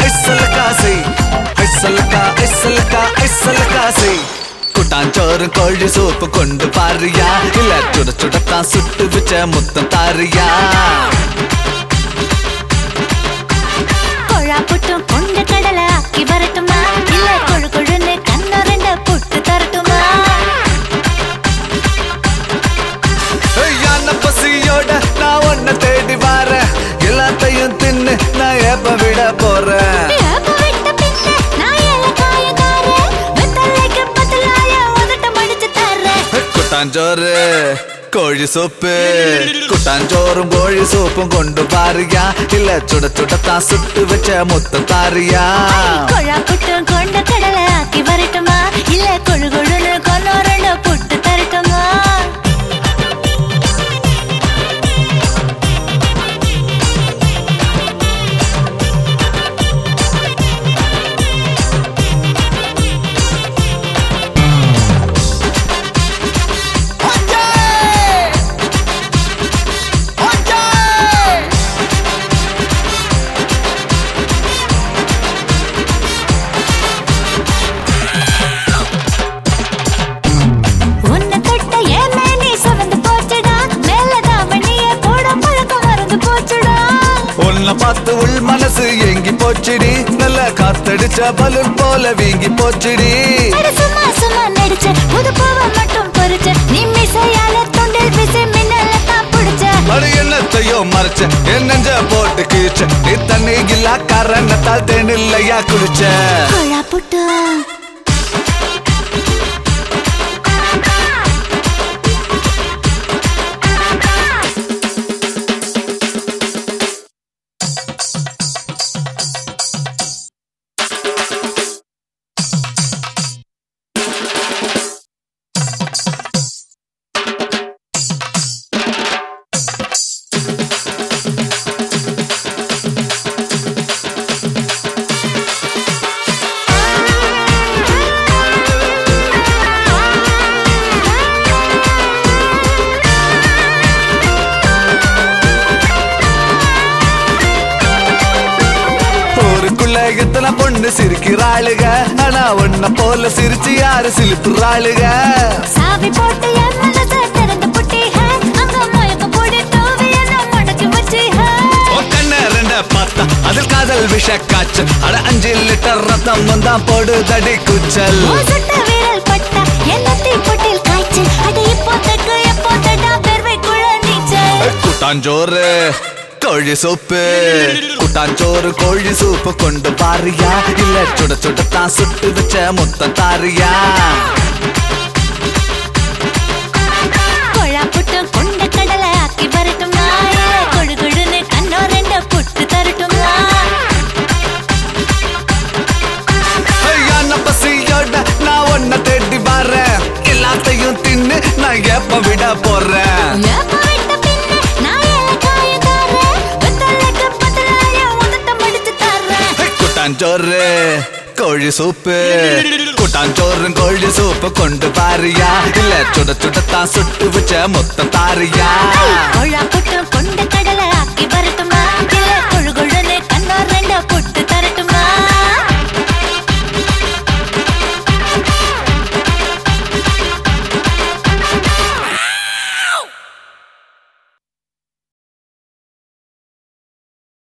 ஐசலக்கா செய் ஐசலக்கா ஐசலக்கா ஐசலக்கா செய் குட்டாஞ்சோறும் கோழி சூப்பு கொண்டு பாரியா இல்ல சுட சுடத்தான் சுட்டு வச்ச முத்தம் தாரியா கொழா புட்டும் கொண்டு கடலை ஆக்கி வரட்டுமா குட்டாஞ்சோறு கோழி சூப்பு குட்டாஞ்சோறும் கோழி சூப்பும் கொண்டு பாரியா இல்ல சுட சுடத்தான் சுட்டு வச்ச முத்தம் தாரியா கொழா புட்டும் பார்த்து உள் மனசு ஏங்கி போச்சுடி. நல்ல காத்தடிச்ச பலூன் போல வீங்கி போச்சுடி. சும்மா சும்மா நடிச்ச புது பூவை மட்டும் பொறிச்ச நீ மிசையால தொண்டில் பிசை மின்னல தான் புடிச்ச. மறு என்னத்தையோ மறைச்ச என் நெஞ்ச போட்டு கீச்ச நீ தண்ணி இல்லா காரணத்தால் தேனில்லையா குளிச்ச புட்டு எத்தனை பொண்ணு சிரிக்கிறாளுக. ஆனா உன்னை போல சிரிச்சு யாரு சிலிப்புறாளுக சாவி போட்டு போடி அதில் காதல் விஷ காய்ச்சல் அட அஞ்சு லிட்டர் ரத்தம் குச்சல். தக்கு எப்போ தடா நீச்சல் கூட்டாஞ்சோறு கோழி சூப்பு. கூட்டாஞ்சோறு கோழி சூப்பு கொண்டு பாரியா. இல்ல சுட சுடத்தான் சுட்டு வச்ச முத்தம் தாரியா. கொழா புட்டு கொண்ட கடலை தர்றேன். கூட்டாஞ்சோறு கோழி சூப்பு கூட்டாஞ்சோறும் கோழி சூப்பு கொண்டு பாரியா இல்ல சுட சுடத்தான் சுட்டு வச்ச முத்தம் தாரியா கொழா புட்டு